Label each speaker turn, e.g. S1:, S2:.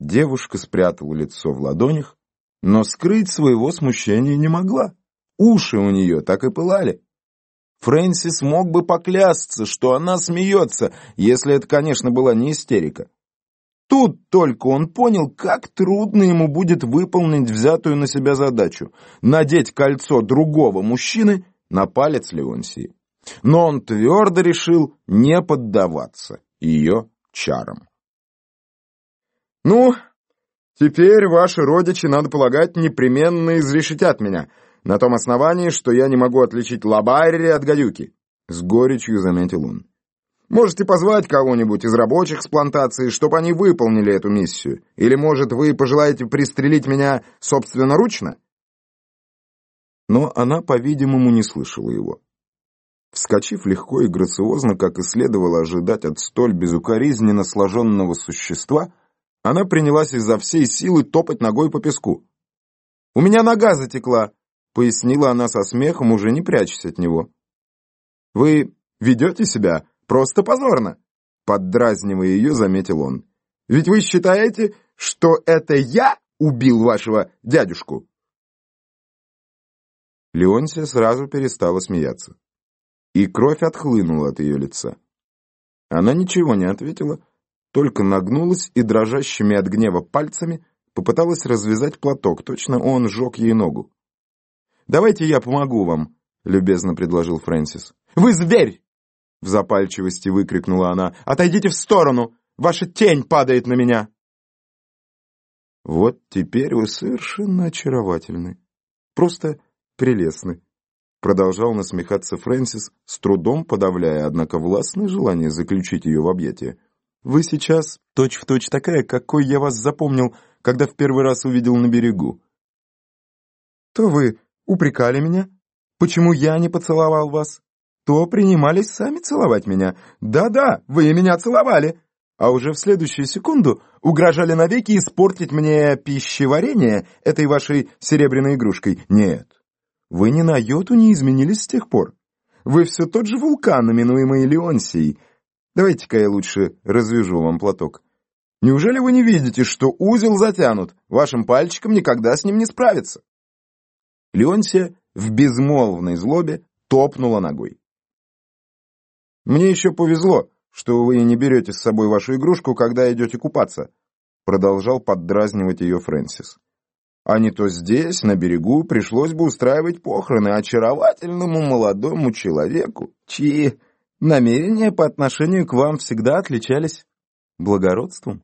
S1: Девушка спрятала лицо в ладонях, но скрыть своего смущения не могла. Уши у нее так и пылали. Фрэнсис мог бы поклясться, что она смеется, если это, конечно, была не истерика. Тут только он понял, как трудно ему будет выполнить взятую на себя задачу — надеть кольцо другого мужчины на палец Леонсии. Но он твердо решил не поддаваться ее чарам. «Ну, теперь ваши родичи, надо полагать, непременно изрешетят меня», на том основании, что я не могу отличить лабайри от гадюки», — с горечью заметил он. «Можете позвать кого-нибудь из рабочих с плантации, чтобы они выполнили эту миссию? Или, может, вы пожелаете пристрелить меня собственноручно?» Но она, по-видимому, не слышала его. Вскочив легко и грациозно, как и следовало ожидать от столь безукоризненно сложенного существа, она принялась изо всей силы топать ногой по песку. «У меня нога затекла!» пояснила она со смехом, уже не прячась от него. «Вы ведете себя просто позорно», — поддразнивая ее, заметил он. «Ведь вы считаете, что это я убил вашего дядюшку?» Леонсия сразу перестала смеяться, и кровь отхлынула от ее лица. Она ничего не ответила, только нагнулась и дрожащими от гнева пальцами попыталась развязать платок, точно он сжег ей ногу. «Давайте я помогу вам», — любезно предложил Фрэнсис. «Вы зверь!» — в запальчивости выкрикнула она. «Отойдите в сторону! Ваша тень падает на меня!» «Вот теперь вы совершенно очаровательны. Просто прелестны», — продолжал насмехаться Фрэнсис, с трудом подавляя, однако, властное желание заключить ее в объятия. «Вы сейчас точь-в-точь точь такая, какой я вас запомнил, когда в первый раз увидел на берегу». «То вы упрекали меня, почему я не поцеловал вас, то принимались сами целовать меня. Да-да, вы меня целовали, а уже в следующую секунду угрожали навеки испортить мне пищеварение этой вашей серебряной игрушкой. Нет, вы ни на йоту не изменились с тех пор. Вы все тот же вулкан, именуемый Леонсией. Давайте-ка я лучше развяжу вам платок. Неужели вы не видите, что узел затянут? Вашим пальчиком никогда с ним не справиться. Леонсия в безмолвной злобе топнула ногой. «Мне еще повезло, что вы не берете с собой вашу игрушку, когда идете купаться», продолжал поддразнивать ее Фрэнсис. «А не то здесь, на берегу, пришлось бы устраивать похороны очаровательному молодому человеку, чьи намерения по отношению к вам всегда отличались благородством».